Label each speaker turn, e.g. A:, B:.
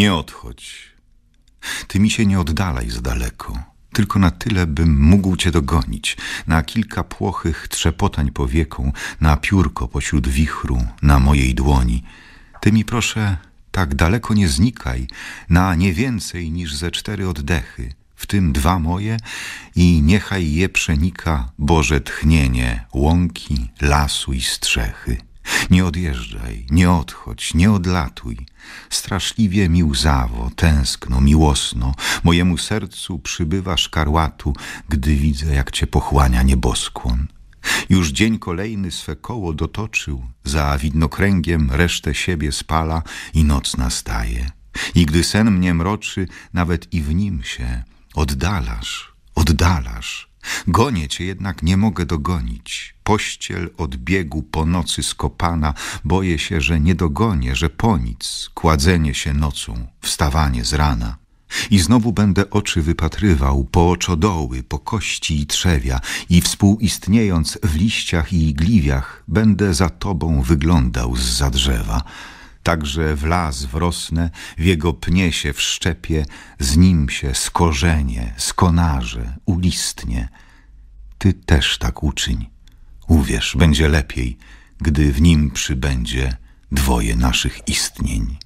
A: nie odchodź. Ty mi się nie oddalaj za daleko, tylko na tyle, bym mógł cię dogonić, na kilka płochych trzepotań powieką, na piórko pośród wichru, na mojej dłoni. Ty mi proszę, tak daleko nie znikaj, na nie więcej niż ze cztery oddechy, w tym dwa moje i niechaj je przenika Boże tchnienie łąki, lasu i strzechy. Nie odjeżdżaj, nie odchodź, nie odlatuj. Straszliwie mi łzawo, tęskno, miłosno, mojemu sercu przybywa szkarłatu, gdy widzę, jak cię pochłania nieboskłon. Już dzień kolejny swe koło dotoczył, za widnokręgiem resztę siebie spala i noc nastaje. I gdy sen mnie mroczy, nawet i w nim się oddalasz, oddalasz. Gonię cię, jednak nie mogę dogonić. Pościel od biegu po nocy skopana, boję się, że nie dogonię, że po nic, kładzenie się nocą, wstawanie z rana. I znowu będę oczy wypatrywał po oczodoły, po kości i trzewia i współistniejąc w liściach i igliwiach, będę za tobą wyglądał z za drzewa. Także w las wrosnę, w jego pnie się wszczepię, z nim się skorzenie, skonarze, ulistnie. Ty też tak uczyń. Uwierz, będzie lepiej, gdy w nim przybędzie dwoje naszych istnień.